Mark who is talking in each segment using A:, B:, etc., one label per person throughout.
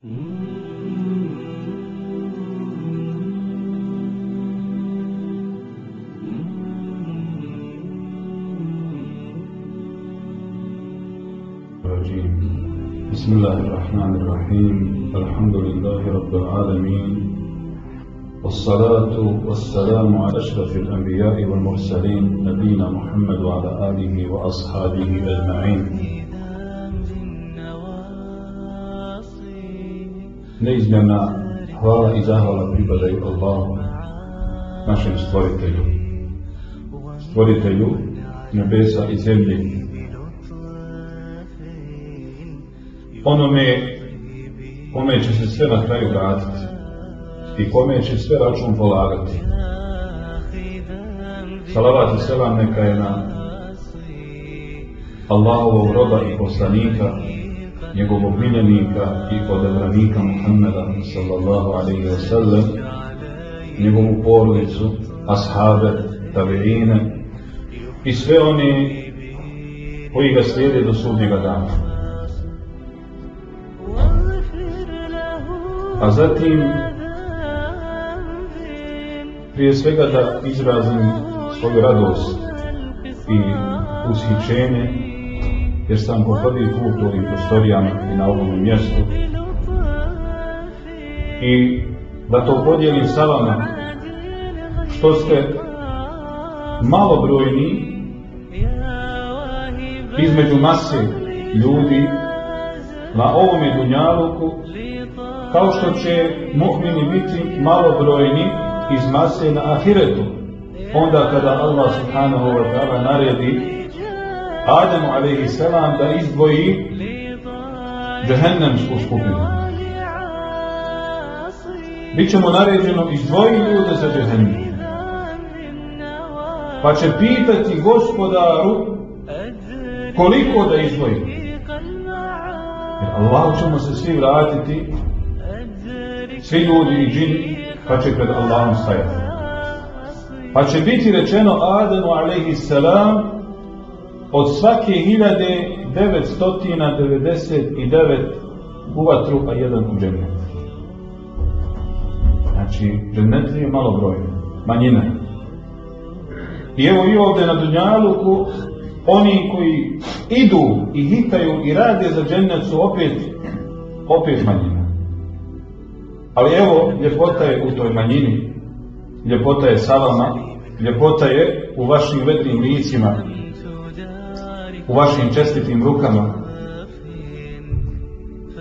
A: بسم الله الرحمن الرحيم. الحمد لله رب العالمين. والصلاة والسلام على أشرف الأنبياء والمرسلين نبينا محمد وعلى آله وأصحابه أجمعين. Neizmjerna hvala i zahvala pripadaju Allahu, našem stvoritelju, stvoritelju nebesa i zemlje, onome kome će se sve na kraju vratiti i kome će sve račun polagati. Salavat i selam neka je na Allahovog roba i poslanika, njegovog miljenika i odabranika Muhammeda sallallahu alaihi wa sallam, njegovu porodicu, ashabe, tabiine i sve oni koji ga slijede do sudnjega dana. A zatim, prije svega da izrazim svoju radost i ushićenje, jer sam po prvi put u ovim prostorijama i na ovom mjestu. I da to podijelim sa vama, što ste malobrojni između mase ljudi na ovome dunjaluku kao što će mu'mini biti malobrojni iz mase na ahiretu, onda kada Allah subhanahu wa ta'ala naredi Adamu salam da izdvoji džehennemsku skupinu. Bićemo naređeno izdvoji ljude za džehennem. Pa će pitati gospodaru koliko da izdvoji. Jer Allah ćemo se svi vratiti svi ljudi i džini, pa će pred Allahom stajati. Pa će biti rečeno Adamu alaihi salam od svake 1999 u vatru, a jedan u džennet. Znači, džennet je malo broj, manjina. I evo i ovdje na Dunjaluku, oni koji idu i hitaju i rade za džennet su opet, opet manjina. Ali evo, ljepota je u toj manjini, ljepota je sa vama, ljepota je u vašim vedrim licima, u vašim čestitim rukama.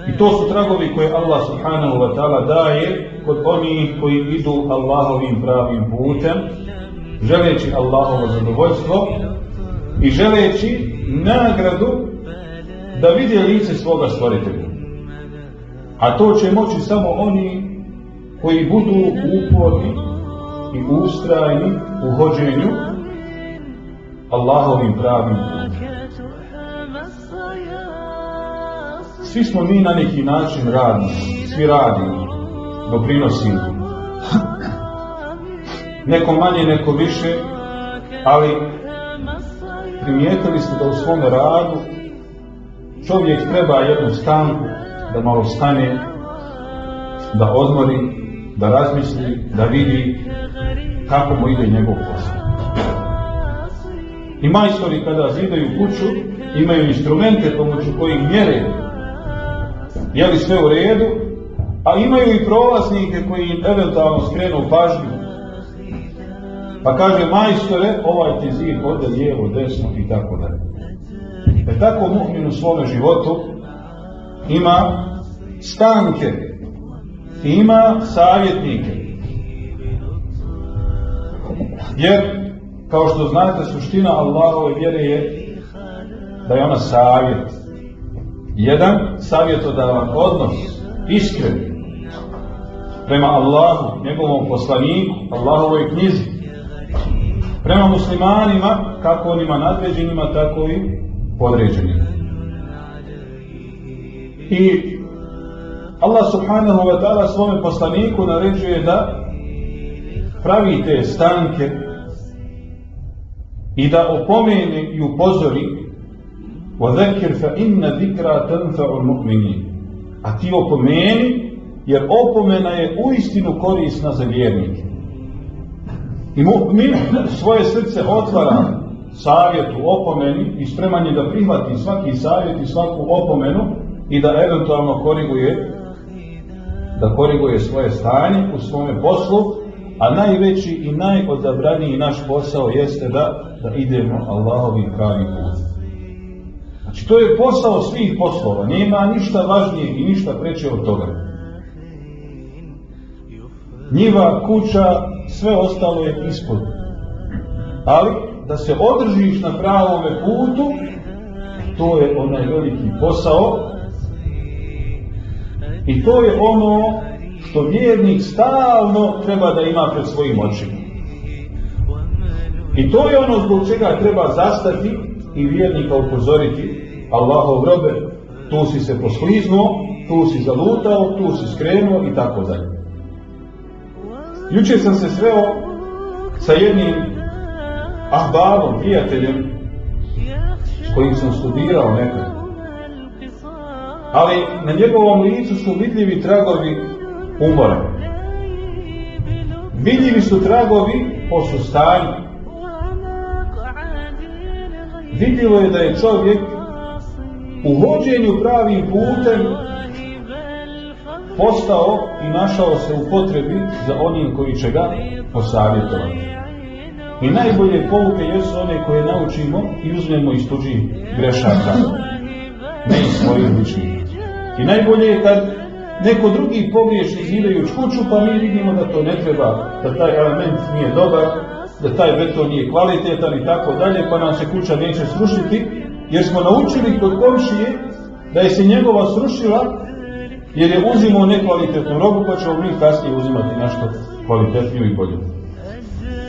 A: I to su tragovi koje Allah subhanahu wa ta'ala daje kod onih koji idu Allahovim pravim putem, želeći Allahovo zadovoljstvo i želeći nagradu da vide lice svoga stvoritelja. A to će moći samo oni koji budu uporni i ustrajni u hođenju Allahovim pravim putem. Svi smo mi na neki način radni, svi radimo, doprinosimo. Neko manje, neko više, ali primijetili ste da u svome radu čovjek treba jednu stanku, da malo stane, da odmori, da razmisli, da vidi kako mu ide njegov posao. I majstori kada zidaju kuću imaju instrumente pomoću kojih mjere je li sve u redu, a imaju i prolaznike koji im eventualno skrenu pažnju. Pa kaže majstore, ovaj ti zid ode lijevo, desno i tako dalje. E tako mu'min u svome životu ima stanke ima savjetnike. Jer, kao što znate, suština Allahove vjere je da je ona savjet. Jedan savjetodavan odnos, iskren, prema Allahu, njegovom poslaniku, Allahovoj knjizi, prema muslimanima, kako onima nadređenima, tako i podređenima. I Allah subhanahu wa ta'ala svome poslaniku naređuje da pravi te stanke i da opomeni i upozori وَذَكِرْ فَإِنَّ ذِكْرَا تَنْفَعُ الْمُؤْمِنِينَ a ti opomeni, jer opomena je uistinu korisna za vjernike. I mu, mi svoje srce otvara savjetu, opomeni i spreman je da prihvati svaki savjet i svaku opomenu i da eventualno koriguje da koriguje svoje stanje u svome poslu, a najveći i najodabraniji naš posao jeste da, da idemo Allahovi pravi put. Znači to je posao svih poslova, nema ništa važnijeg i ništa preće od toga. Njiva, kuća, sve ostalo je ispod. Ali da se održiš na pravome putu, to je onaj veliki posao i to je ono što vjernik stalno treba da ima pred svojim očima. I to je ono zbog čega treba zastati i vjernika upozoriti Allahov robe, tu si se poskliznuo, tu si zalutao, tu si skrenuo i tako dalje. Jučer sam se sveo sa jednim ahbabom, prijateljem, s kojim sam studirao nekad. Ali na njegovom licu su vidljivi tragovi umora. Vidljivi su tragovi po sustanju. Vidljivo je da je čovjek u vođenju pravim putem postao i našao se u potrebi za onim koji će ga posavjetovati. I najbolje pouke jesu one koje naučimo i uzmemo iz tuđih grešaka, ne iz svojih ličnih. I najbolje je kad neko drugi pogriješi zidajući kuću, pa mi vidimo da to ne treba, da taj element nije dobar, da taj beton nije kvalitetan i tako dalje, pa nam se kuća neće srušiti, jer smo naučili kod komšije da je se njegova srušila jer je uzimao nekvalitetnu robu pa ćemo mi kasnije uzimati nešto kvalitetniju i bolju.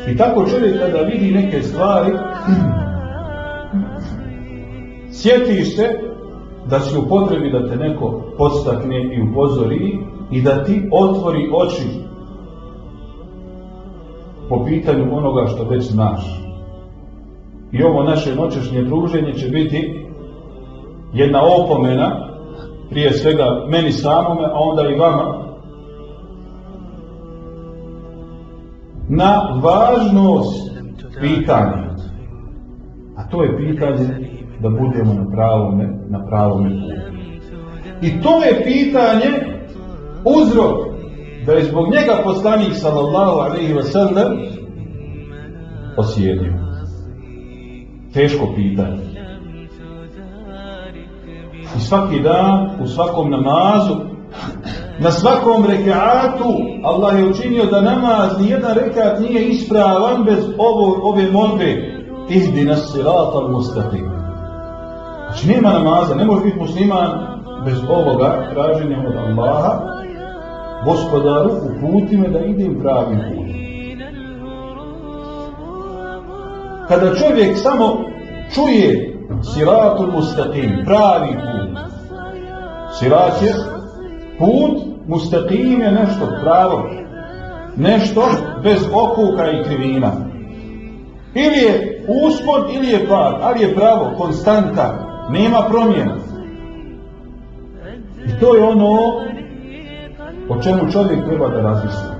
A: I tako čovjek kada vidi neke stvari sjetiš se da si u potrebi da te neko podstakne i upozori i da ti otvori oči po pitanju onoga što već znaš. I ovo naše noćešnje druženje će biti jedna opomena, prije svega meni samome, a onda i vama, na važnost pitanja. A to je pitanje da budemo na pravome, na pravome putu. I to je pitanje uzrok da je zbog njega poslanik sallallahu alaihi wa sallam osjedio teško pitanje. I svaki dan, u svakom namazu, na svakom rekaatu, Allah je učinio da namaz, nijedan rekat nije ispravan bez ovo, ove molbe. Ihdi nas mustaqim. Znači nema namaza, ne može biti musliman bez ovoga traženja od Allaha, gospodaru, uputi me da idem pravim putem. Kada čovjek samo čuje siratul mustaqim, pravi put. Sirat je put, mustaqim je nešto pravo, nešto bez okuka i krivina. Ili je uspod ili je pad, ali je pravo, konstanta, nema promjena. I to je ono o čemu čovjek treba da razmisli.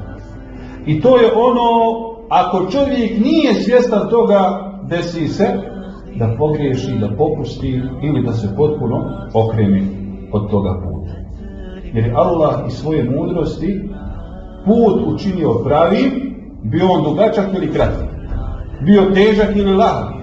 A: I to je ono ako čovjek nije svjestan toga, desi se da pogriješi, da popusti ili da se potpuno okreni od toga puta. Jer je Allah iz svoje mudrosti put učinio pravim, bio on dugačak ili kratak, bio težak ili lahak.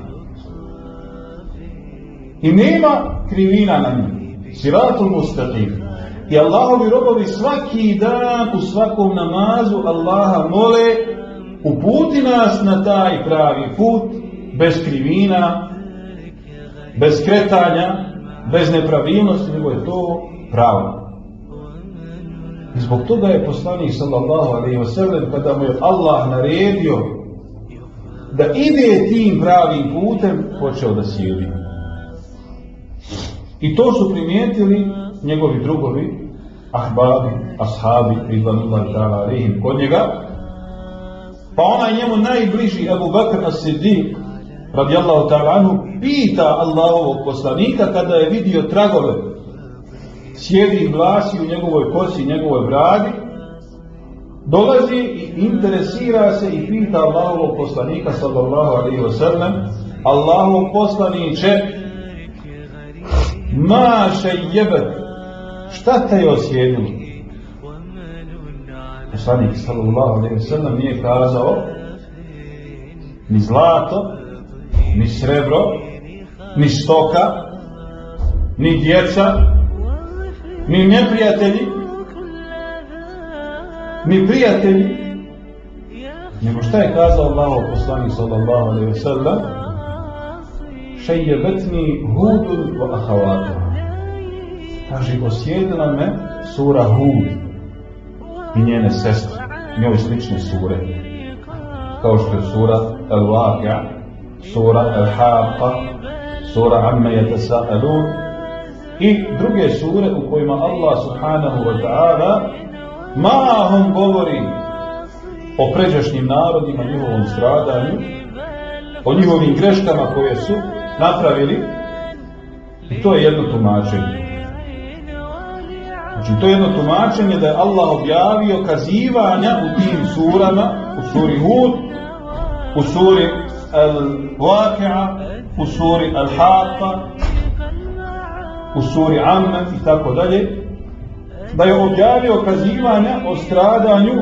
A: I nema krivina na njim. Siratul mustaqim. I Allahovi robovi svaki dan u svakom namazu Allaha mole uputi nas na taj pravi put, bez krivina, bez kretanja, bez nepravilnosti, nego je to pravo. I zbog toga je poslanik sallallahu alaihi wasallam kada mu je Allah naredio da ide tim pravim putem, počeo da sjedi. I to su primijetili njegovi drugovi, ahbabi, ashabi, rizvanullahi ta'ala alaihim, kod njega, Pa onaj njemu najbliži Abu Bakr as-Siddiq radijallahu ta'ala pita Allahovog poslanika kada je vidio tragove. Sjedi glasi u njegovoj kosi, njegovoj bradi, dolazi i interesira se i pita Allahovog poslanika sallallahu alaihi wa sallam Allahov poslaniće ma šejjebet šta te je osjedilo poslanik sallallahu alaihi wa sallam nije kazao ni zlato ni srebro ni stoka ni djeca ni neprijatelji ni prijatelji, nego šta je kazao Allah poslanik sallallahu alaihi wa sallam, šejjebetni hudun wa ahavata. Kaže, osjedila me sura Hud i njene sestre, njoj slične sure, kao što je sura Al-Waqi'a, sura Al-Haqqa, sura Amma yatasa'alun i druge sure u kojima Allah subhanahu wa ta'ala mahom govori o pređašnjim narodima, njihovom stradanju, o njihovim greškama koje su napravili i to je jedno tumačenje. Znači, to je jedno tumačenje da je Allah objavio kazivanja u tim surama, u suri Hud, u suri Al-Waqi'a, u suri Al-Haqqa, u suri Amma i tako dalje, da je objavio kazivanja o stradanju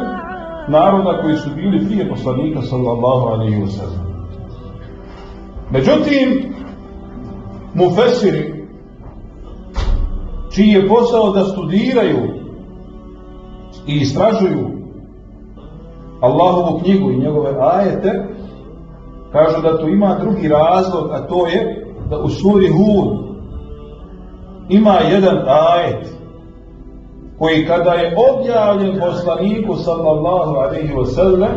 A: naroda koji su bili prije poslanika sallallahu alaihi wa sallam. Međutim, mufesiri, čiji je posao da studiraju i istražuju Allahovu knjigu i njegove ajete, kažu da tu ima drugi razlog, a to je da u suri Hud ima jedan ajet koji kada je objavljen poslaniku sallallahu alaihi wa sallam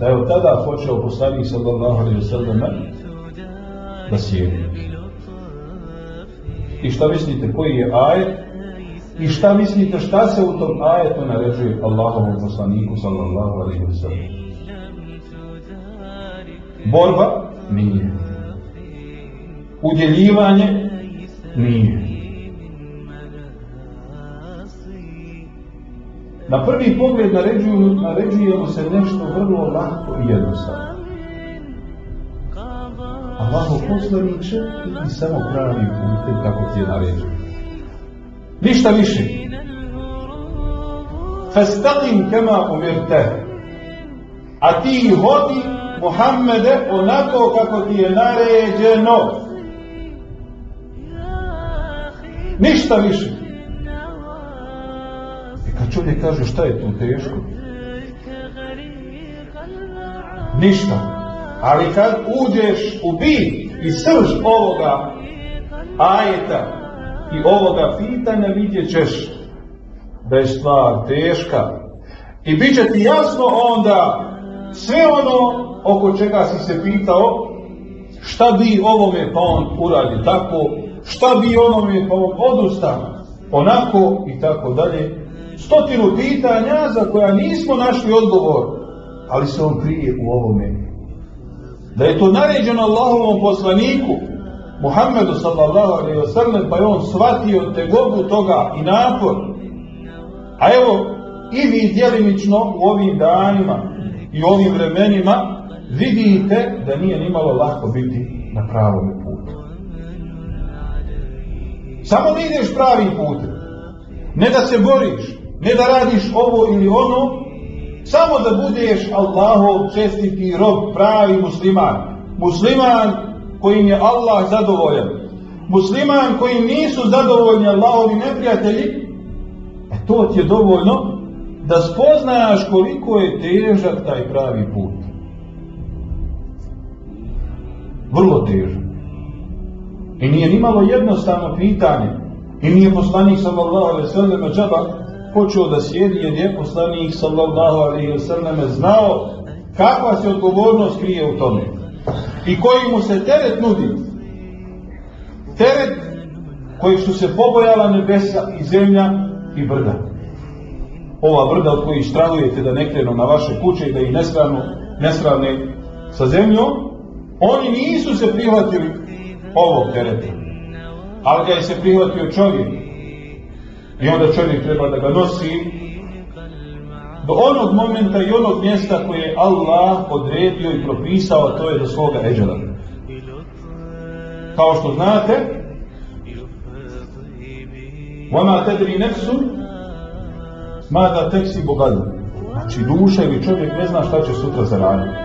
A: da je od tada počeo poslanik sallallahu alaihi wa sallam da sjedi. I šta mislite koji je ajet? I šta mislite šta se u tom ajetu naređuje Allahovom poslaniku sallallahu alaihi wa sallam? Borba? Nije. Udjeljivanje? Nije. Na prvi pogled naređujemo se nešto vrlo lako i jednostavno. Allaho poslaniče i samo pravi putem kako ti je naređeno. Ništa više. Fastaqim kama umirte. A ti hodi Muhammede onako kako ti je naređeno. Ništa više. Kad čovjek kaže šta je tu teško? Ništa. Ali kad uđeš u bit i srž ovoga ajeta i ovoga pitanja vidjet ćeš da je stvar teška. I bit će ti jasno onda sve ono oko čega si se pitao šta bi ovome pa on uradi tako, šta bi onome pa on odustao onako i tako dalje stotinu pitanja za koja nismo našli odgovor, ali se on krije u ovome. Da je to naređeno Allahovom poslaniku, Muhammedu sallallahu alaihi wa sallam, pa je on shvatio tegobu toga i napor. A evo, i vi djelimično u ovim danima i ovim vremenima vidite da nije nimalo lako biti na pravom putu. Samo da ideš pravim putem. Ne da se boriš, ne da radiš ovo ili ono, samo da budeš Allahov čestiti rob, pravi musliman. Musliman kojim je Allah zadovoljan. Musliman kojim nisu zadovoljni Allahovi neprijatelji, e to ti je dovoljno da spoznaš koliko je težak taj pravi put. Vrlo težak. I nije nimalo jednostavno pitanje. I nije poslanik sallallahu alaihi sallam počeo da sjedi jer je poslanik sallallahu alaihi wa znao kakva se odgovornost krije u tome. I koji mu se teret nudi. Teret kojeg su se pobojala nebesa i zemlja i brda. Ova brda od kojih strahujete da ne krenu na vaše kuće i da ih nesravno, nesravne sa zemljom oni nisu se prihvatili ovog tereta. Ali ga je se prihvatio čovjek i onda čovjek treba da ga nosi do onog momenta i onog mjesta koje je Allah odredio i propisao, a to je za svoga eđela. Kao što znate, Vama tedri nefsu, mada teksi bogadu. Znači duša ili čovjek ne zna šta će sutra zaraditi.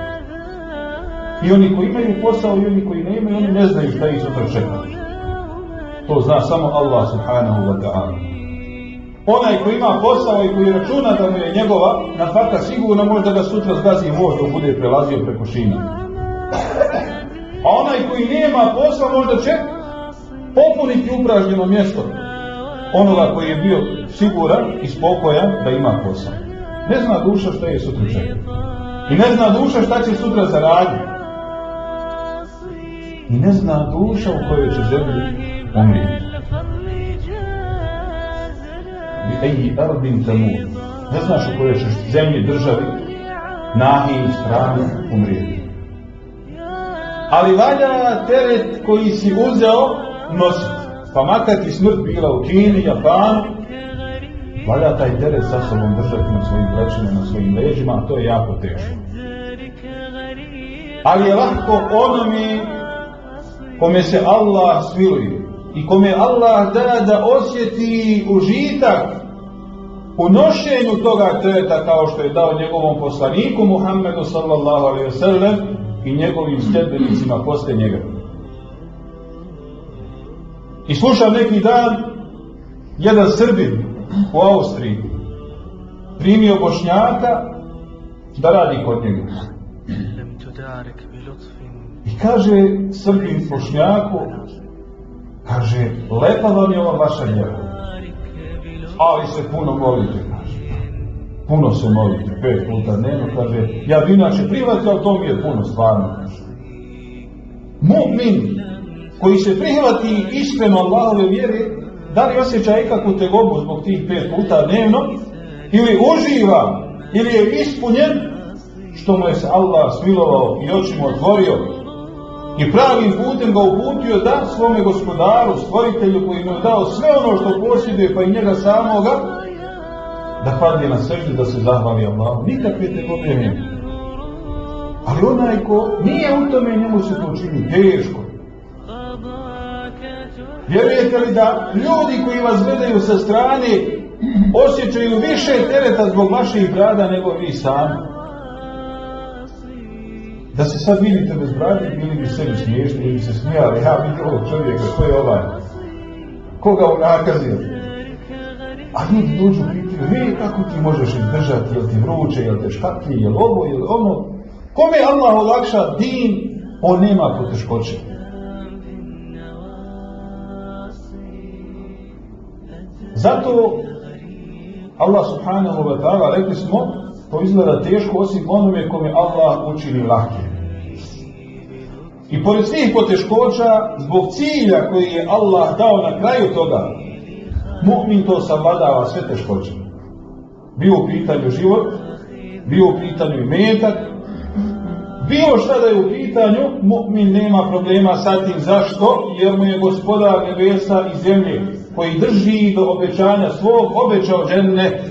A: I oni koji imaju posao i oni koji ne imaju, oni ne znaju šta ih sutra čeka. To zna samo Allah subhanahu wa ta'ala. Onaj koji ima posao i koji računa da mu je njegova nafaka sigurno može da ga sutra zgazi voz dok bude prelazio preko šina. A onaj koji nema posla možda će popuniti upražnjeno mjesto onoga koji je bio siguran i spokojan da ima posao. Ne zna duša šta je sutra čeka. I ne zna duša šta će sutra zaraditi. I ne zna duša u kojoj će zemlji umrijeti. Eji ardin tamu. Ne znaš u kojoj ćeš zemlji, državi, nahiji, strani umrijeti. Ali valja teret koji si uzeo nositi. Pa makar ti smrt bila u Kini, Japanu, valja taj teret sa sobom držati na svojim plećima, na svojim leđima, a to je jako teško. Ali je lahko onome kome se Allah smiluje i kome Allah da da osjeti užitak u nošenju toga tereta kao što je dao njegovom poslaniku Muhammedu sallallahu alaihi wa sallam i njegovim sljedbenicima posle njega. I slušam neki dan jedan Srbin u Austriji primio Bošnjaka da radi kod njega. I kaže Srbin Bošnjaku, kaže, lepa vam je ova vaša vjera, ali se puno molite, kaže. Puno se molite, pet puta dnevno, kaže, ja bi inače prihvatio, ali to mi je puno stvarno, kaže. Mu'min koji se prihvati iskreno Allahove vjere, da li osjeća ikakvu tegobu zbog tih pet puta dnevno, ili uživa, ili je ispunjen, što mu je se Allah smilovao i očima otvorio, i pravim putem ga uputio da svome gospodaru, stvoritelju koji mu je dao sve ono što posjeduje, pa i njega samoga, da padne na srđu, da se zahvali Allahu. Nikakve tegobe nema. Ali onaj ko nije u tome, njemu se to čini teško. Vjerujete li da ljudi koji vas gledaju sa strane osjećaju više tereta zbog vaših brada nego vi sami? Da se sad vidite bez brade, bili bi sebi smiješni, ili se smijali, ja vidim ovog čovjeka, ko je ovaj? Koga on nakazio? A ljudi dođu pitaju, he, kako ti možeš izdržati, jel ti vruće, jel te škaklji, jel ovo, jel ono? Kome Allah olakša din, on nema poteškoće. Zato Allah subhanahu wa ta'ala rekli smo to izgleda teško osim onome kome Allah učini lahke. I pored svih poteškoća, zbog cilja koji je Allah dao na kraju toga, mu'min to savladava sve teškoće. Bio u pitanju život, bio u pitanju metak, bilo šta da je u pitanju, mu'min nema problema sa tim. Zašto? Jer mu je gospodar nebesa i zemlje koji drži do obećanja svog, obećao džennet.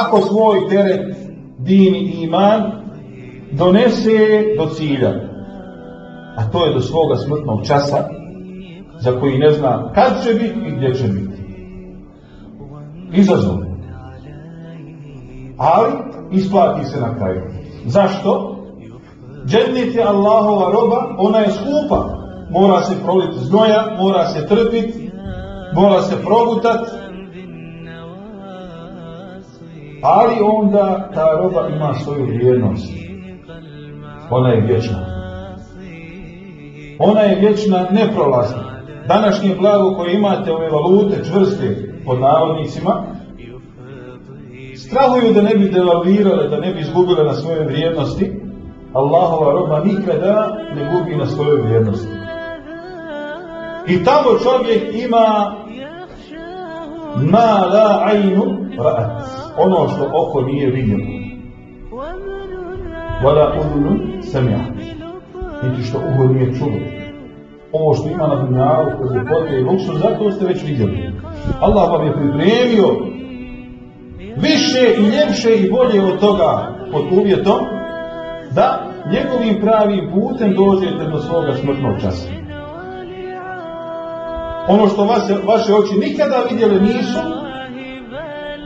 A: Ako svoj teret, din i iman donese do cilja, a to je do svoga smrtnog časa, za koji ne zna kad će biti i gdje će biti. Izazov. Ali isplati se na kraju. Zašto? Džennet je Allahova roba, ona je skupa mora se proliti znoja, mora se trpiti, mora se progutat, ali onda ta roba ima svoju vrijednost. Ona je vječna. Ona je vječna, neprolazna. Današnje blago koje imate ove valute čvrste pod navodnicima, strahuju da ne bi devalvirale, da ne bi izgubile na svoje vrijednosti, Allahova roba nikada ne gubi na svojoj vrijednosti. I tamo čovjek ima ma la ra'at. Ono što oko nije vidjelo. Vala udunu samja. Niti što uho nije čulo. ovo što ima na dunjalu, kroz ljepote i luksu, zato ste već vidjeli. Allah vam je pripremio više i ljepše i bolje od toga pod uvjetom da njegovim pravim putem dođete do svoga smrtnog časa. Ono što vaše, vaše oči nikada vidjeli nisu,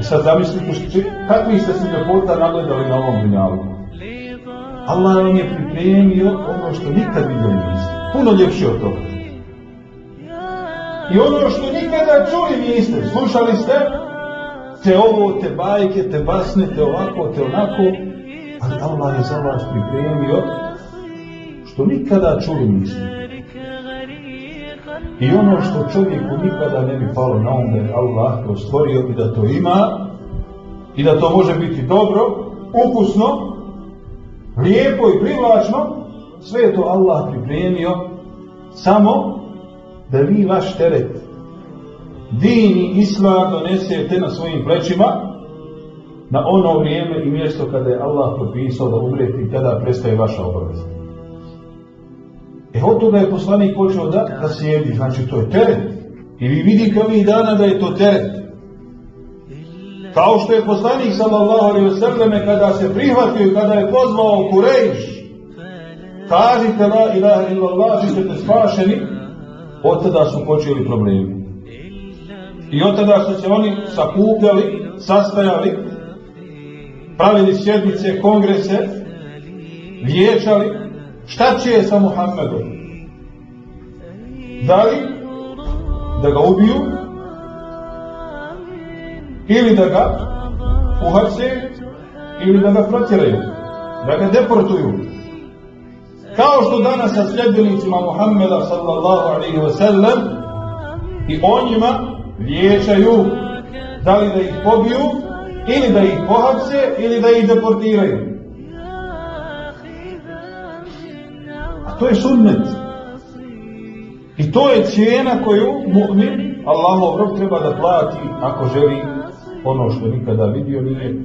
A: i sad zamislite kakvi ste se ljepota nagledali na ovom dunjalu. Allah vam je pripremio ono što nikad vidjeli niste. Puno ljepše od toga. I ono što nikada čuli niste, slušali ste, te ovo, te bajke, te basne, te ovako, te onako, ali Allah je za vas pripremio što nikada čuli niste. I ono što čovjeku nikada ne bi palo na um da je Allah to stvorio i da to ima i da to može biti dobro, ukusno, lijepo i privlačno, sve je to Allah pripremio samo da vi vaš teret dini islam donesete na svojim plećima na ono vrijeme i mjesto kada je Allah propisao da umrete i tada prestaje vaša obaveza. E od toga je poslanik počeo da, da sjedi, znači to je teret. I vi vidite ovih dana da je to teret. Kao što je poslanik sallallahu alaihi wasallam kada se prihvatio i kada je pozvao Kurejš, kažite la ilaha illallah, vi ćete spašeni, od tada su počeli problemi. I od tada su se oni sakupljali, sastajali, pravili sjednice, kongrese, vječali, šta će je sa Muhammedom? Da li da ga ubiju ili da ga uhace ili da ga protjeraju, da ga deportuju. Kao što danas sa sljedbenicima Muhammeda sallallahu alaihi wa sallam i o njima vječaju da li da ih pobiju ili da ih pohapse ili da ih deportiraju. To je sunnet. I to je cijena koju mu'min, Allahov rob treba da plati ako želi ono što nikada vidio nije,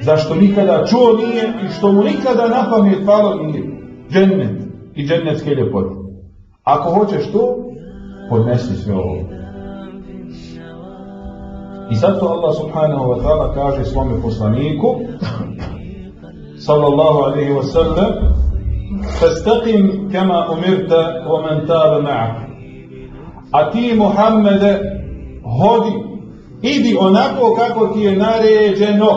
A: zašto nikada čuo nije i što mu nikada na pamet palo nije. Džennet i džennetske ljepote. Ako hoćeš to, podnesi sve ovo. I zato Allah subhanahu wa ta'ala kaže svome poslaniku sallallahu alaihi wa sallam فاستقم كما أمرت ومن تاب معك A ti Muhammede hodi, idi onako kako ti je naređeno.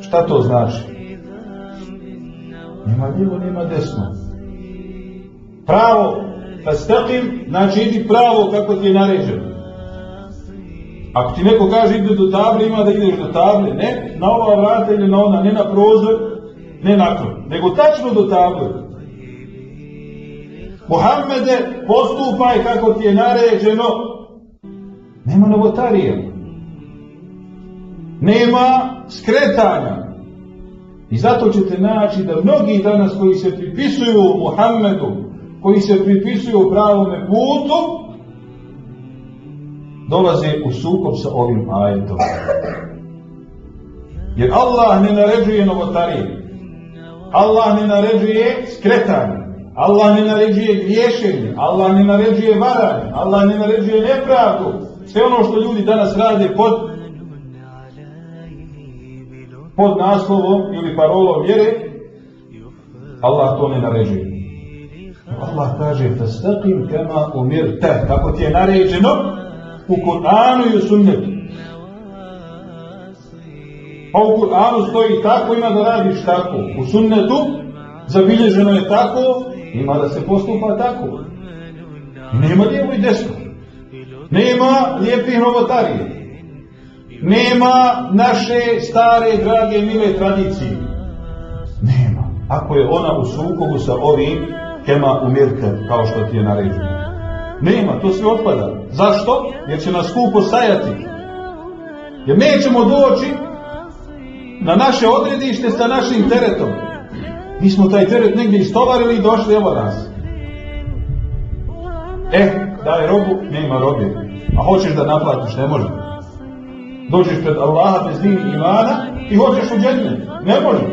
A: Šta to znači? Nema lijevo, nema desno. Pravo Fastaqim, znači idi pravo kako ti je naređeno. Ako ti neko kaže ide do table, ima da ideš do table. Ne na ova vrata ili na ona, ne na prozor, ne na krov, nego tačno do table. Muhammede, postupaj kako ti je naređeno. Nema novotarije. Nema skretanja. I zato ćete naći da mnogi danas koji se pripisuju Muhammedu, koji se pripisuju pravome putu, dolaze u sukob sa ovim ajetom. Jer Allah ne naređuje novotarije. Allah ne naređuje skretanje. Allah ne naređuje griješenje. Allah ne naređuje varanje. Allah ne naređuje nepravdu. Sve ono što ljudi danas rade pod pod naslovom ili parolom vjere, Allah to ne naređuje. Allah kaže fastaqim kama umirta kako ti je naređeno u Kur'anu i u sunnetu pa u Kur'anu stoji tako ima da radiš tako u sunnetu zabilježeno je tako ima da se postupa tako nema lijevo i desno nema lijepih novotarije nema naše stare drage mile tradicije nema ako je ona u sukobu sa ovim kema umirte, kao što ti je naređeno. Nema, to sve otpada. Zašto? Jer će nas skupo stajati. Jer nećemo doći na naše odredište sa našim teretom. Mi smo taj teret negdje istovarili i došli evo nas. E, daj robu, nema robe. A hoćeš da naplatiš, ne može. Dođeš pred Allaha bez dini imana i hoćeš u džennet. Ne može.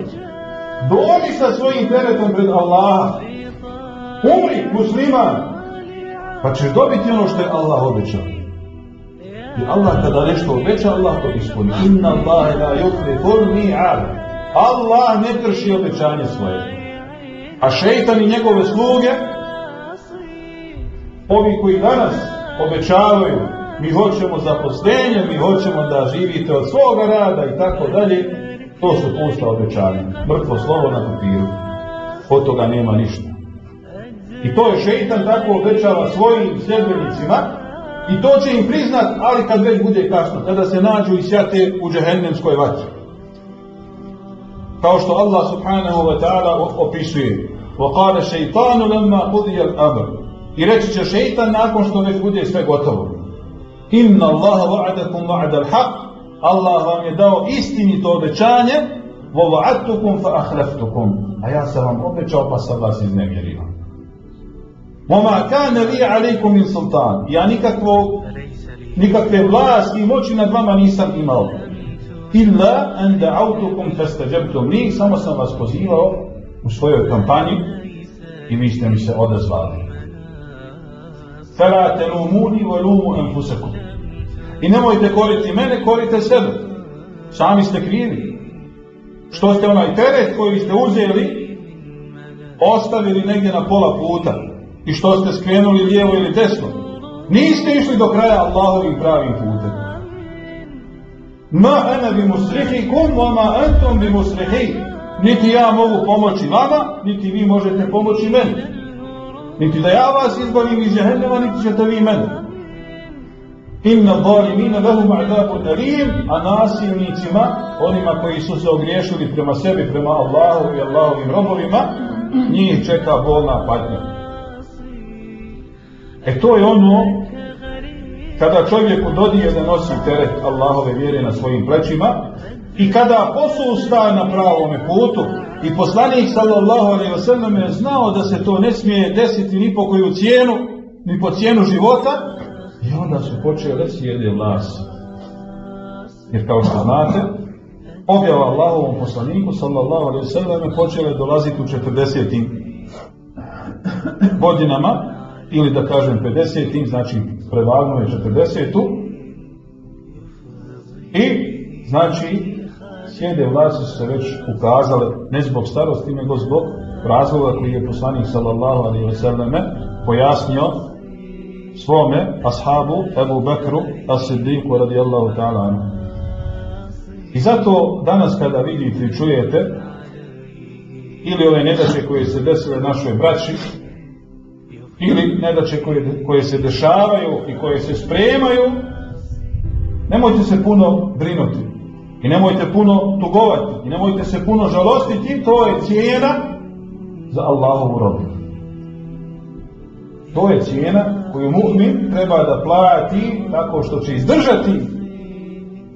A: Dođi sa svojim teretom pred Allaha. Umri musliman. Pa ćeš dobiti ono što je Allah obećao. I Allah kada nešto obeća, Allah to ispuni. Inna Allahe la mi'ad. Allah ne krši obećanje svoje. A šeitan i njegove sluge, ovi koji danas obećavaju, mi hoćemo zaposlenje, mi hoćemo da živite od svoga rada i tako dalje, to su pusta obećanja. Mrtvo slovo na papiru. Od toga nema ništa. I to je šeitan tako obećava svojim sljedbenicima i to će im priznat, ali kad već bude kasno, kada se nađu i sjate u džehennemskoj vatri. Kao što Allah subhanahu wa ta'ala opisuje وَقَالَ شَيْطَانُ لَمَّا قُضِيَ الْأَمْرِ I reći će šeitan nakon što već bude sve gotovo. Inna Allaha wa'adakum wa'ada al-haq Allah vam je dao istinito obećanje wa wa'adtukum fa akhlaftukum a ja sam vam obećao pa sam vas iznevjerio. Oma kane li alikum min sultan. Ja nikakvo, nikakve vlasti i moći nad vama nisam imao. Illa an da'autukum fastajabtum li, samo sam vas pozivao u svojoj kampanji i vi ste mi se odazvali. Fela telumuni wa lumu enfusakum. I nemojte koriti mene, korite sebe. Sami ste krivi. Što ste onaj teret koji ste uzeli, ostavili negdje na pola puta i što ste skrenuli lijevo ili desno. Niste išli do kraja Allahovim pravim putem. Ma ene bi musrihikum, wa ma entom bi musrihi. Niti ja mogu pomoći vama, niti vi možete pomoći meni. Niti da ja vas izbavim iz džehennema, niti ćete vi mene. Inna zalimina lahum adabu alim, a nasilnicima, onima koji su se ogriješili prema sebi, prema Allahu i Allahovim robovima, njih čeka bolna patnja. E to je ono kada čovjeku dodije da nosi teret Allahove vjere na svojim plećima i kada posusta na pravome putu i poslanik sallallahu alaihi wa sallam je znao da se to ne smije desiti ni po koju cijenu, ni po cijenu života i onda su počeli sjede vlas. Jer kao što znate, objava Allahovom poslaniku sallallahu alaihi wa sallam počele dolaziti u 40. godinama ili da kažem 50. znači prevagnuo je 40. I znači sjede vlasti su se već ukazale ne zbog starosti nego zbog razloga koji je poslanik sallallahu alaihi wa sallam pojasnio svome ashabu Ebu Bekru as-Siddiqu radijallahu ta'ala. I zato danas kada vidite i čujete ili ove nedaće koje se desile našoj braći ili nedaće koje, koje se dešavaju i koje se spremaju, nemojte se puno brinuti i nemojte puno tugovati i nemojte se puno žalostiti, to je cijena za Allahovu rodinu. To je cijena koju mu'min treba da plati tako što će izdržati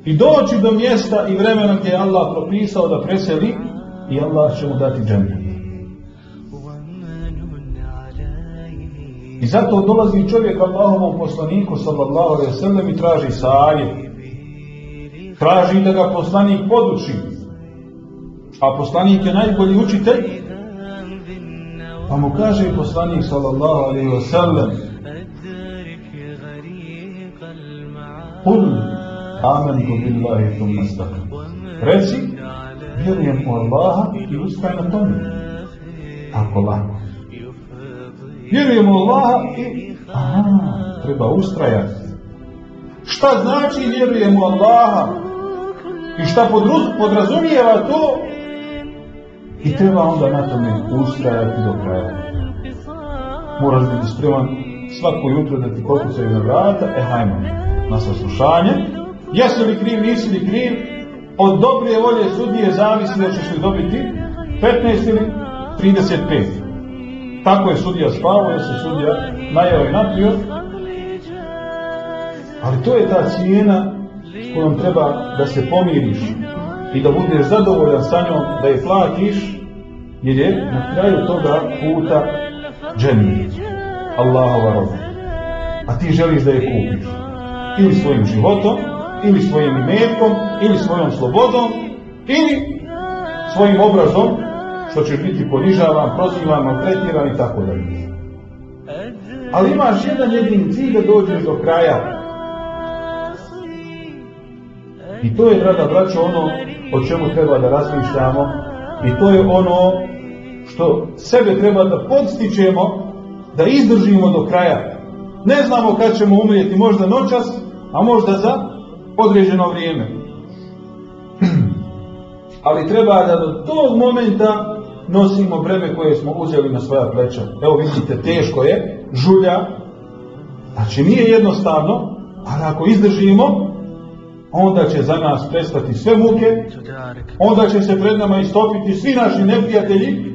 A: i doći do mjesta i vremena gdje je Allah propisao da preseli i Allah će mu dati džennet. I zato dolazi čovjek Allahovom poslaniku sallallahu alaihi sallam i traži savjet. Traži da ga poslanik poduči. A poslanik je najbolji učitelj. Pa mu kaže poslanik sallallahu alaihi sallam Kul amentu billahi thumma stakam. Reci, vjerujem u Allaha i ustaj na tome. Vjerujem u Allaha i treba ustrajati. Šta znači vjerujem u Allaha? I šta podrazumijeva to? I treba onda na tome ustrajati do kraja. Moraš biti spreman svako jutro da ti pokucaju na vrata, e hajmo na saslušanje. Jesi li kriv, nisi li kriv? Od dobre volje sudije zavisi da ćeš li dobiti 15 ili 35. Tako je sudija spavao, jer se sudija najao i napio. Ali to je ta cijena s kojom treba da se pomiriš i da budeš zadovoljan sa njom, da je platiš, jer je na kraju toga puta dženni, Allahova roba. A ti želiš da je kupiš. Ili svojim životom, ili svojim imetkom, ili svojom slobodom, ili svojim obrazom, što ćeš biti ponižavan, prozivan, maltretiran i tako dalje. Ali imaš jedan jedin cilj da dođeš do kraja. I to je, draga braćo, ono o čemu treba da razmišljamo i to je ono što sebe treba da podstičemo da izdržimo do kraja. Ne znamo kad ćemo umrijeti, možda noćas, a možda za određeno vrijeme. Ali treba da do tog momenta nosimo breme koje smo uzeli na svoja pleća. Evo vidite, teško je, žulja, znači nije jednostavno, ali ako izdržimo, onda će za nas prestati sve muke, onda će se pred nama istopiti svi naši neprijatelji,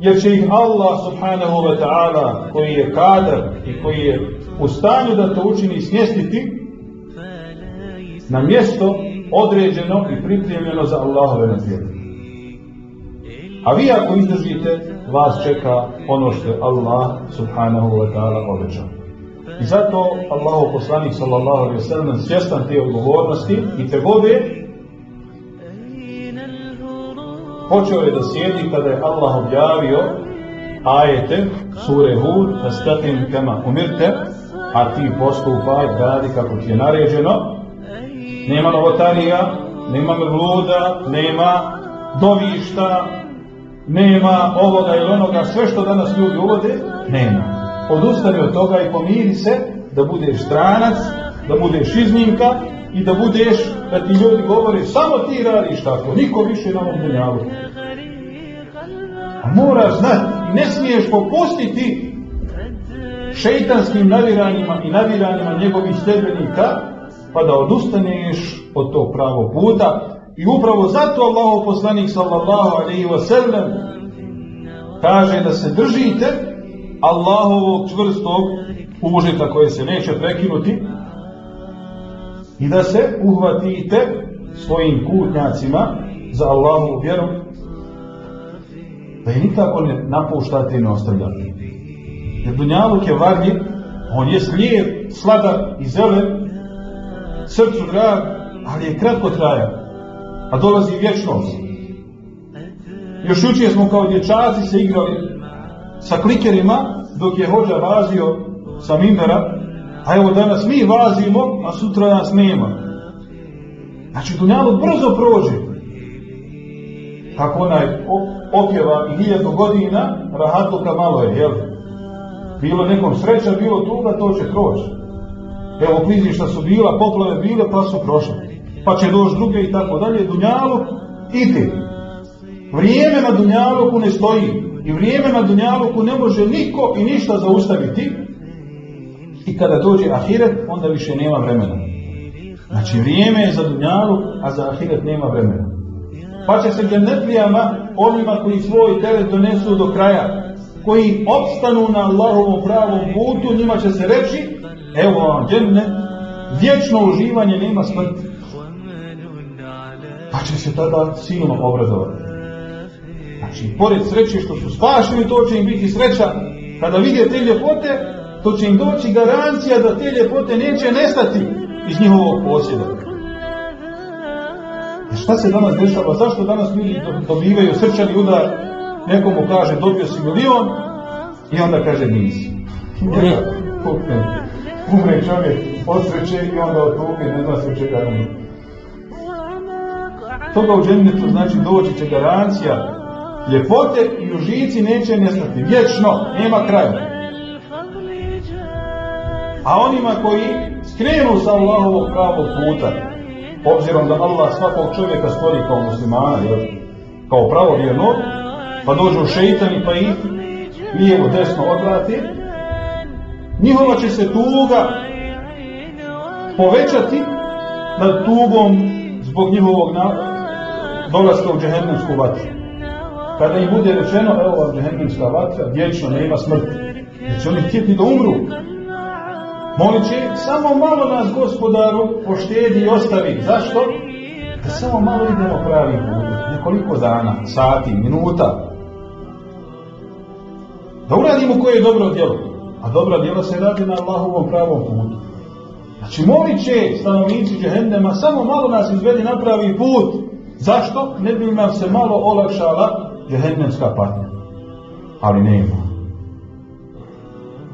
A: jer će ih Allah subhanahu wa ta'ala, koji je kadar i koji je u stanju da to učini smjestiti, na mjesto određeno i pripremljeno za Allahove neprijatelje. A vi ako izdržite, vas čeka ono što je Allah subhanahu wa ta'ala obećao. I zato Allahu poslanik sallallahu alaihi sallam svjestan te odgovornosti i te vode počeo je da sjedi kada je Allah objavio ajete sure Hud fastatim kama umirte a ti postupaj, radi kako ti je naređeno nema novotarija nema mrluda nema dovišta nema ovoga ili onoga sve što danas ljudi uvode nema odustani od toga i pomiri se da budeš stranac da budeš iznimka i da budeš, da ti ljudi govore, samo ti radiš tako, niko više na ovom dunjalu. A moraš znati, ne smiješ popustiti šeitanskim naviranjima i naviranjima njegovih sljedbenika, pa da odustaneš od tog pravog puta. I upravo zato Allah poslanik sallallahu alaihi wa sallam kaže da se držite Allahovog čvrstog užita koje se neće prekinuti, i da se uhvatite svojim kutnjacima za Allahu vjeru da je nikako ne napuštate i ne ostavljate. Jer Dunjaluk je varljiv, on je slijep, sladak i zelen, srcu drag, ali je kratko traja, a dolazi vječnost. Još jučer smo kao dječaci se igrali sa klikerima dok je hođa vazio sa mimbera a evo danas mi vazimo, a sutra nas nema. Znači, Dunjaluk brzo prođe. Kako onaj opjeva hiljadu godina, rahatluka malo je, jel? Bilo nekom sreća, bilo tuga, to će proći. Evo klizišta su bila, poplave bile, pa su prošle. Pa će doći druge i tako dalje. Dunjaluk ide. Vrijeme na Dunjaluku ne stoji. I vrijeme na Dunjaluku ne može niko i ništa zaustaviti. I kada dođe ahiret, onda više nema vremena. Znači vrijeme je za dunjalu, a za ahiret nema vremena. Pa će se džennetlijama, onima koji svoj teret donesu do kraja, koji opstanu na Allahovom pravom putu, njima će se reći, evo vam džennet, vječno uživanje nema smrti. Pa će se tada silno obrazovati. Znači, pored sreće što su spašeni, to će im biti sreća. Kada vidje te ljepote, to će im doći garancija da te ljepote neće nestati iz njihovog posjeda. I šta se danas dešava? Zašto danas ljudi dobivaju srčani udar? Nekomu kaže dobio si milion i onda kaže nisi. Umre čovjek od sreće i onda od tuge ne zna se čega. Toga u džennetu znači doći će garancija ljepote i užici neće nestati. Vječno, nema kraja. A onima koji skrenu sa Allahovog pravog puta, obzirom da Allah svakog čovjeka stvori kao muslimana, jel? kao pravo vjerno, pa dođu šeitani pa ih lijevo desno odvrati, njihova će se tuga povećati nad tugom zbog njihovog dolaska u džehennemsku vatru. Kada im bude rečeno, evo vam džehennemska vatra, vječno nema smrti. Jer će oni htjeti da umru, Molit će, samo malo nas gospodaru poštedi i ostavi. Zašto? Da samo malo idemo pravi put. Nekoliko dana, sati, minuta. Da uradimo koje je dobro djelo. A dobro djelo se radi na Allahovom pravom putu. Znači molit će stanovnici džehendema, samo malo nas izvedi na pravi put. Zašto? Ne bi nam se malo olakšala džehennemska patnja. Ali nema.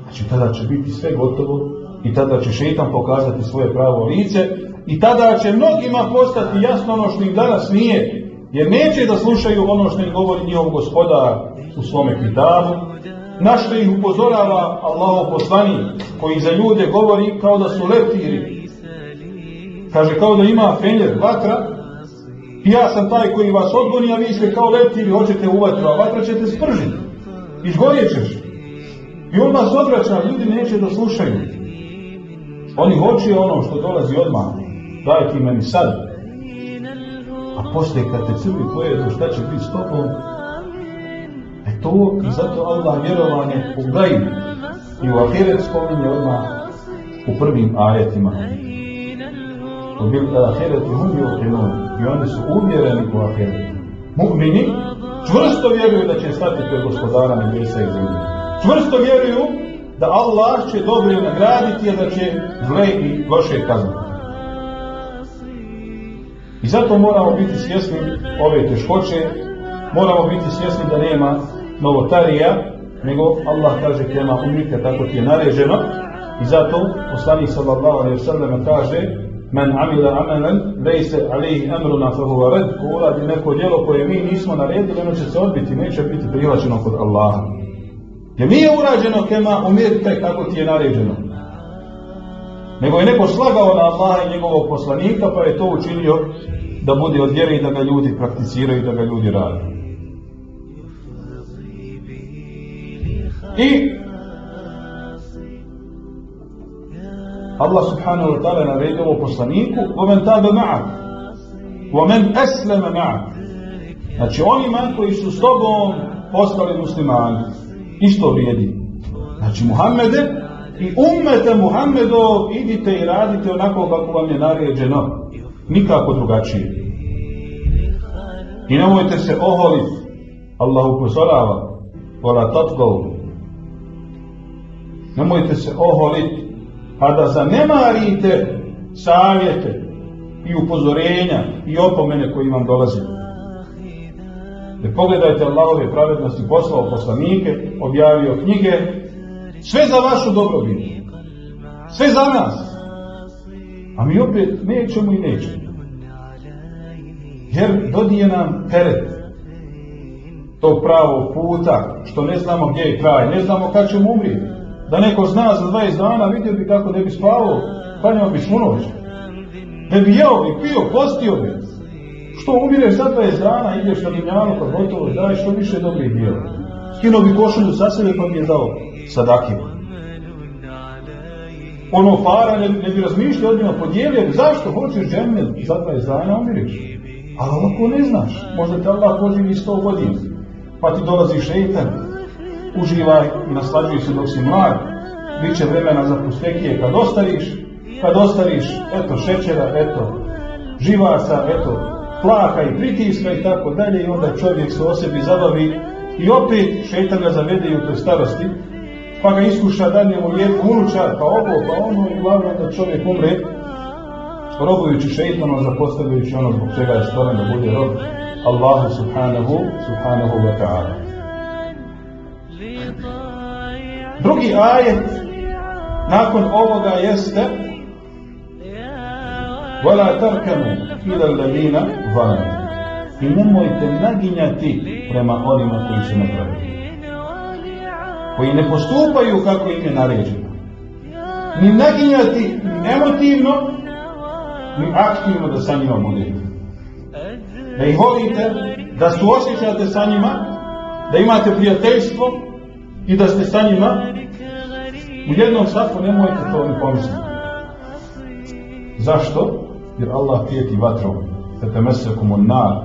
A: Znači tada će biti sve gotovo i tada će šeitan pokazati svoje pravo lice i tada će mnogima postati jasno ono što im danas nije. Jer neće da slušaju ono što im govori njihov gospodar u svome kitabu, na što ih upozorava Allahov poslanik koji za ljude govori kao da su leptiri. Kaže kao da ima fenjer, vatra, ja sam taj koji vas odgoni, a vi ste kao leptiri, hoćete u vatru, a vatra ćete spržiti. Izgorjet ćeš. I on vas odvraća, ljudi neće da slušaju. Oni hoće ono što dolazi odmah. Daj ti meni sad. A poslije kad te crvi pojedu, šta će biti s tobom? E to, i zato Allah vjerovanje u gajbu i u ahiret spominje odmah u prvim ajetima. U bil ahiret i oni su uvjereni u ahiret. Mu'mini čvrsto vjeruju da će stati pred gospodara nebesa i zemlje. Čvrsto vjeruju da Allah će dobro nagraditi, a da će zle i loše kazniti. I zato moramo biti svjesni ove teškoće, moramo biti svjesni da nema novotarija, nego Allah kaže kema umrite tako ti je naređeno i zato poslanik sallallahu alejhi ve sellem kaže men amila amalan lejse alihi amruna fa huwa rad. Ko uradi neko djelo koje mi nismo naredili ono će se odbiti neće biti prihvaćeno kod Allaha. Jer nije urađeno kema umirte kako ti je naređeno. Nego je neko slagao na Allaha i njegovog poslanika pa je to učinio da bude od vjere i da ga ljudi prakticiraju i da ga ljudi rade. I Allah subhanahu wa ta'ala naredio ovo poslaniku وَمَنْ تَابَ مَعَكَ وَمَنْ أَسْلَمَ مَعَكَ Znači onima koji su s tobom postali muslimani isto vrijedi. Znači Muhammede i ummete Muhammedov idite i radite onako kako vam je naređeno. Nikako drugačije. I nemojte se oholiti. Allah upozorava. Vola tatgov. Nemojte se oholiti a da zanemarite savjete i upozorenja i opomene koji vam dolaze. Ne pogledajte Allahove pravednosti, poslao poslanike, objavio knjige, sve za vašu dobrobit, sve za nas. A mi opet nećemo i nećemo. Jer dodije nam teret tog pravog puta, što ne znamo gdje je kraj, ne znamo kad ćemo umrijeti. Da neko zna za 20 dana, vidio bi kako ne bi spavao, klanjao bi smunoć. Ne bi jeo bi, pio, postio bi. Što umireš za 20 dana, ideš na dimljanu, pa gotovo, daj što više dobrih dijela. Skino bi košulju sa sebe, pa mi je dao sadakima. Ono para ne, ne bi razmišljao odmah podijelio, zašto hoćeš džemlje za 20 dana umireš? Ali ovako ne znaš, možda te Allah poživi 100 godina, pa ti dolazi šeitan, uživaj i naslađuj se dok si mlad, bit će vremena za pustekije kad ostariš, kad ostariš, eto šećera, eto živaca, eto plaka i pritiska i tako dalje i onda čovjek se o sebi zabavi i opet šeitan ga zavede u toj starosti, pa ga iskuša da njemu lijepo unučar, pa ovo, pa ono i glavno da čovjek umre, robujući šeitanom, zapostavljajući ono zbog čega je stvoren da bude rob Allahu subhanahu, subhanahu wa ta'ala. Drugi ajet nakon ovoga jeste Vala tarkanu ila lalina valani. I nemojte naginjati prema onima koji su napravili. Koji ne postupaju kako im je naređeno. Ni naginjati emotivno, ni aktivno da sa njima budete. Da ih volite, da suosjećate sa njima, da imate prijateljstvo, i da ste sa njima u jednom safu nemojte to ni pomisliti. Zašto? Jer Allah prijeti vatrom. Fete mesekum nar.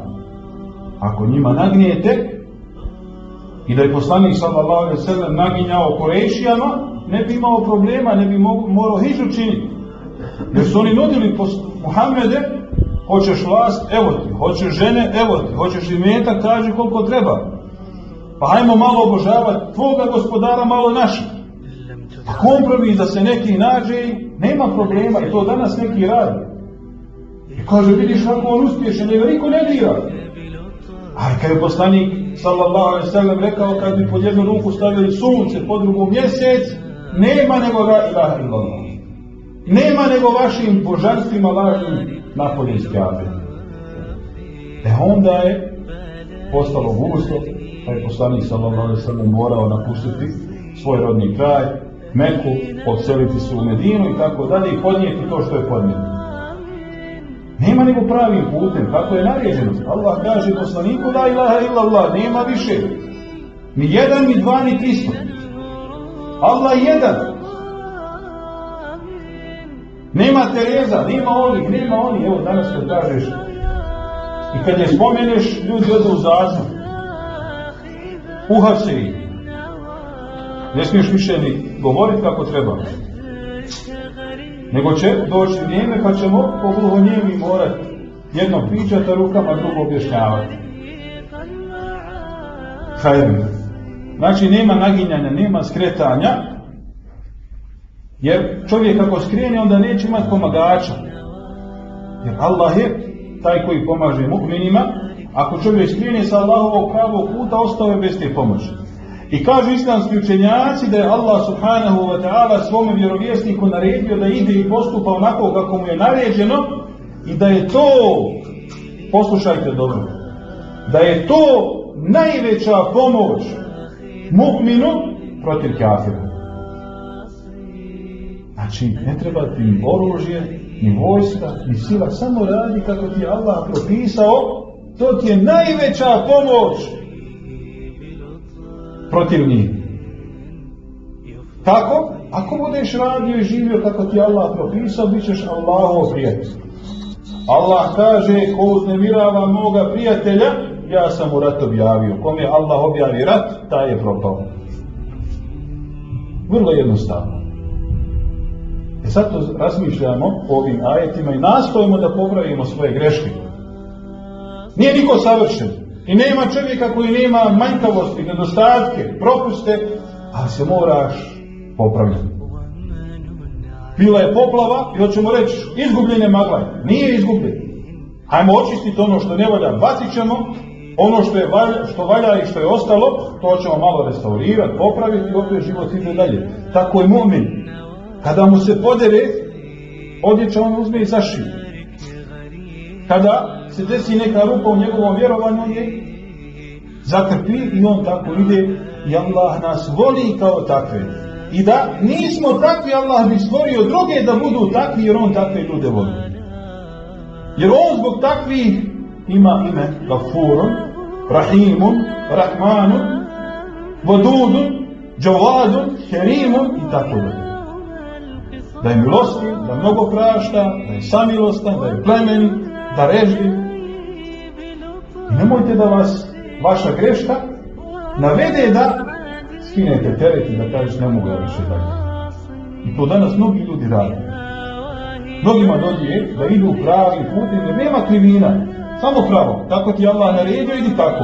A: Ako njima nagnijete i da je poslanik sallallahu alaihi sallam naginjao Korejšijama, ne bi imao problema, ne bi morao hižu činiti. Jer su oni nudili Muhammede, hoćeš vlast, evo ti, hoćeš žene, evo ti, hoćeš imeta, kaži koliko treba. Pa hajmo malo obožavati tvoga gospodara, malo naša. Pa kompromis da se neki nađe, nema problema to danas neki radi. I kaže, vidiš kako on uspješan, nego niko ne dira. A kad je poslanik sallallahu alaihi sallam rekao kad bi pod jednu ruku stavili sunce, pod drugu mjesec, nema nego illallah. Nema nego vašim božanstvima lažnim napolje iz E onda je postalo gusto, pa je poslanik sallallahu sallam morao napustiti svoj rodni kraj, Meku, odseliti se u Medinu i tako dalje i podnijeti to što je podnijeti. Nema nego pravim putem, kako je naređeno. Allah kaže poslaniku la ilaha illallah, nema više. Ni jedan, ni dva, ni tristo. Allah jedan. Nema Tereza, nema onih, nema oni. Evo danas kad kažeš i kad je spomeneš, ljudi odu u zatvor. Uhapse ih. Ne smiješ više ni govoriti kako treba. Nego će doći vrijeme pa ćemo po gluhonijemi morati jedno pričati, a rukama drugo objašnjavati. Hajde. Znači nema naginjanja, nema skretanja, jer čovjek ako skrene onda neće imati pomagača. Jer Allah je taj koji pomaže mu'minima, ako čovjek skrene sa Allahovog pravog puta, ostao je bez te pomoći. I kažu islamski učenjaci da je Allah subhanahu wa ta'ala svome vjerovjesniku naredio da ide i postupa onako kako mu je naređeno i da je to, poslušajte dobro, da je to najveća pomoć mu'minu protiv kafira. Znači, ne treba ti oružje, ni vojska, ni sila, samo radi kako ti je Allah propisao, to ti je najveća pomoć protiv njih. Tako, ako budeš radio i živio kako ti Allah propisao, bit ćeš Allahov prijatelj. Allah kaže, ko uznemirava moga prijatelja, ja sam u rat objavio. Kom je Allah objavi rat, taj je propao. Vrlo jednostavno. E sad to razmišljamo o ovim ajetima i nastojimo da popravimo svoje greške. Nije niko savršen. I nema čovjeka koji nema manjkavosti, nedostatke, propuste, ali se moraš popravljati. Bila je poplava i hoćemo reći izgubljene maglaj. Nije izgubljen. Hajmo očistiti ono što ne valja, bacit ćemo, ono što, je valja, što valja i što je ostalo, to ćemo malo restaurirati, popraviti i opet život ide dalje. Tako je mumin. Kada mu se podere, odjeća on uzme i zašije. Kada se desi neka rupa u njegovom vjerovanju je zakrpi i on tako ide i Allah nas voli kao takve. I da nismo takvi, Allah bi stvorio druge da budu takvi jer on takve ljude voli. Jer on zbog takvih ima ime Gafurun, Rahimun, Rahmanun, Vodudun, Džavadun, Kerimun i tako. Da je milosti, da mnogo prašta, da je samilostan, da je plemeni, da reži, nemojte da vas vaša greška navede da skinete teret i da kažeš ne mogu ja više dalje. I to danas mnogi ljudi rade. Mnogima dođe da idu pravi putem jer nema krivina. Samo pravo. Tako ti Allah naredio, idi tako.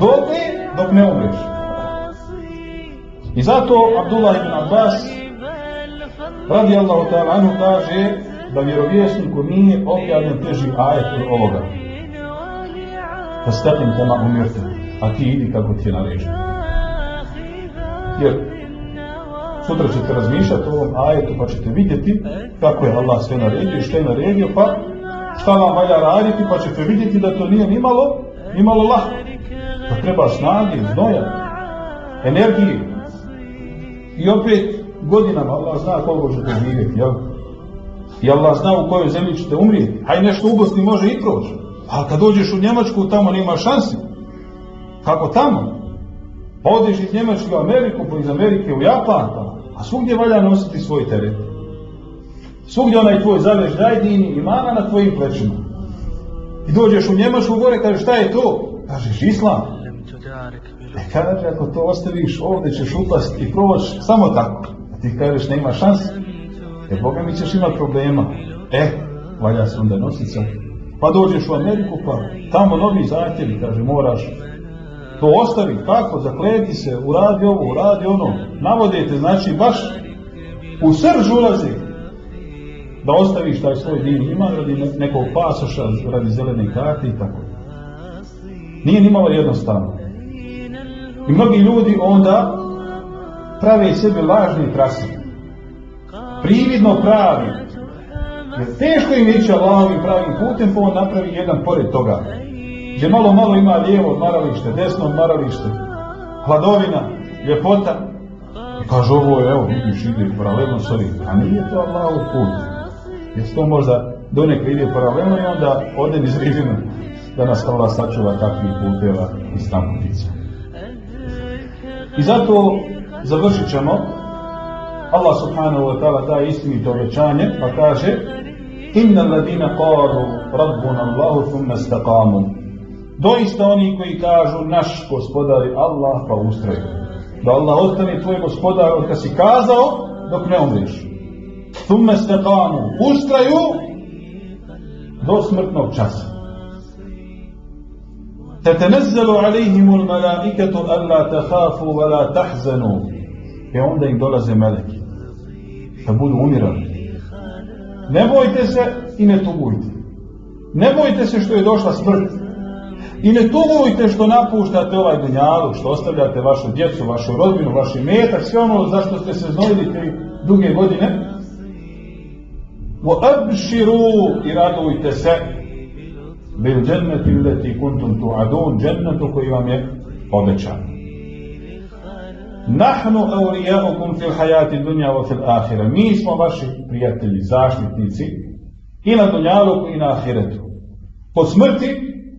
A: Dotle dok ne umreš. I zato Abdullah ibn Abbas radi ta'ala kaže da vjerovjesniku nije objavljen teži ajet od ovoga. Fastakim kama umirte, a ti idi kako ti je naređeno. Jer sutra ćete razmišljati o ovom ajetu pa ćete vidjeti kako je Allah sve naredio i što je naredio pa šta vam valja raditi pa ćete vidjeti da to nije nimalo, nimalo lahko. Da treba snage, znoja, energije. I opet godinama Allah zna koliko ćete živjeti, jel? I Allah zna u kojoj zemlji ćete umrijeti. Haj nešto u Bosni može i proći. Ali kad dođeš u Njemačku, tamo nema šansi. Kako tamo? Pa odeš iz Njemačke u Ameriku, pa iz Amerike u Japan, pa. a svugdje valja nositi svoj teret. Svugdje onaj tvoj zaveš dajdini i mana na tvojim plećima. I dođeš u Njemačku gore, kaže šta je to? Kažeš islam. E kaže, ako to ostaviš ovdje ćeš upasti i proći samo tako. A ti kažeš nema šanse. E Boga mi ćeš imati problema. E, valja se onda nositi. Pa dođeš u Ameriku, pa tamo novi zahtjevi, kaže, moraš to ostavi, kako, zakleti se, uradi ovo, uradi ono, navodite, znači baš u srž ulazi da ostaviš taj svoj din ima radi nekog pasoša, radi zelene karte i tako. Nije ni malo jednostavno. I mnogi ljudi onda prave sebi lažni trasi. Prividno pravi. Jer teško im ići Allahovim pravim putem, pa on napravi jedan pored toga. Gdje malo malo ima lijevo odmaralište, desno odmaralište, hladovina, ljepota. I kaže ovo je, evo vidiš, ide paralelno s ovim. A nije to Allahov put. Jer to možda donekle ide paralelno i onda ode iz rizinu da nas Allah sačuva takvih puteva i stranputica. I zato završit ćemo. Allah subhanahu wa ta'ala daje istinito obećanje pa kaže Inna ladina qalu rabbuna Allahu thumma istaqamu. Doista oni koji kažu naš gospodar je Allah pa ustraju. Da Allah ostane tvoj gospodar od kad si kazao dok ne umriš. Thumma istaqamu. Ustraju do smrtnog časa. تتنزل عليهم الملائكة ألا تخافوا ولا تحزنوا i onda im dolaze meleki da budu umirani ne bojte se i ne tugujte ne bojte se što je došla smrt i ne tugujte što napuštate ovaj dunjalu što ostavljate vašu djecu, vašu rodbinu, vaš metak sve ono za što ste se znojili te duge godine وَأَبْشِرُوا i radujte se bil dženneti leti kuntum tu'adun džennetu koji vam je obećan. Nahnu awliyaukum fil hayati dunya wa fil akhirah. Mi smo vaši prijatelji, zaštitnici i na dunjalu i na ahiretu. Kod smrti,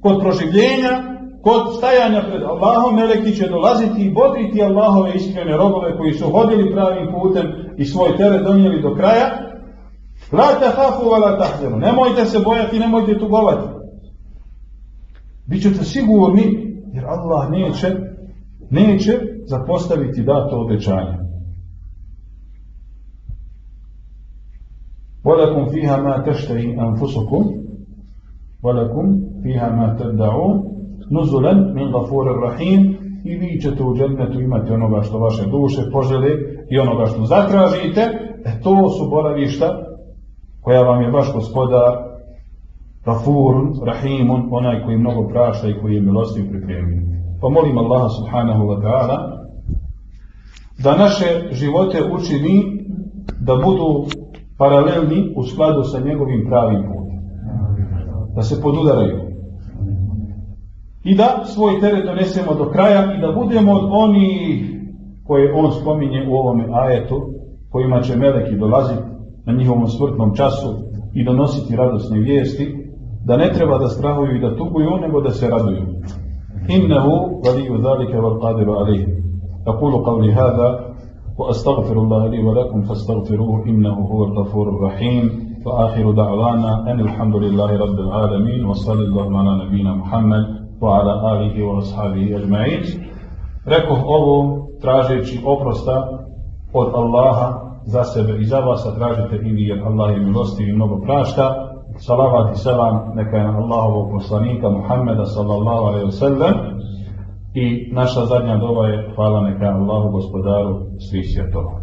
A: kod proživljenja, kod stajanja pred Allahom, meleki će dolaziti i bodriti Allahove iskrene robove koji su hodili pravim putem i svoj teret donijeli do kraja. La tahafu wa la tahzanu. Nemojte se bojati, nemojte tugovati. Bićete sigurni jer Allah neće neće zapostaviti dato obećanje. Volakum fiha ma tashtahi anfusukum volakum fiha ma tad'un nuzulan min ghafurir rahim i vi ćete u džennetu imati onoga što vaše duše požele i onoga što zatražite, e to su boravišta koja vam je vaš gospodar Rafurun, Rahimun, onaj koji mnogo praša i koji je milostiv pripremio. Pa molim Allaha subhanahu wa ta'ala da naše živote učini da budu paralelni u skladu sa njegovim pravim putem. Da se podudaraju. I da svoj teret donesemo do kraja i da budemo od onih koje on spominje u ovome ajetu, kojima će meleki dolaziti na njihovom smrtnom času i donositi radosne vijesti, da ne treba da strahuju i da tuguju, nego da se raduju. Valiju zalike wal qadiru alih. أقول قولي هذا وأستغفر الله لي ولكم فاستغفروه إنه هو الغفور الرحيم وآخر دعوانا أن الحمد لله رب العالمين وصلى الله على نبينا محمد وعلى آله وأصحابه أجمعين Rekoh ovo tražeći oprosta od Allaha za sebe i za vas, a tražite i vi jer Allah je milostiv i mnogo prašta. Salavat i selam neka je na Allahovog poslanika Muhammeda sallallahu alaihi wa sallam i naša zadnja doba je hvala neka Allahu gospodaru svih svjetova.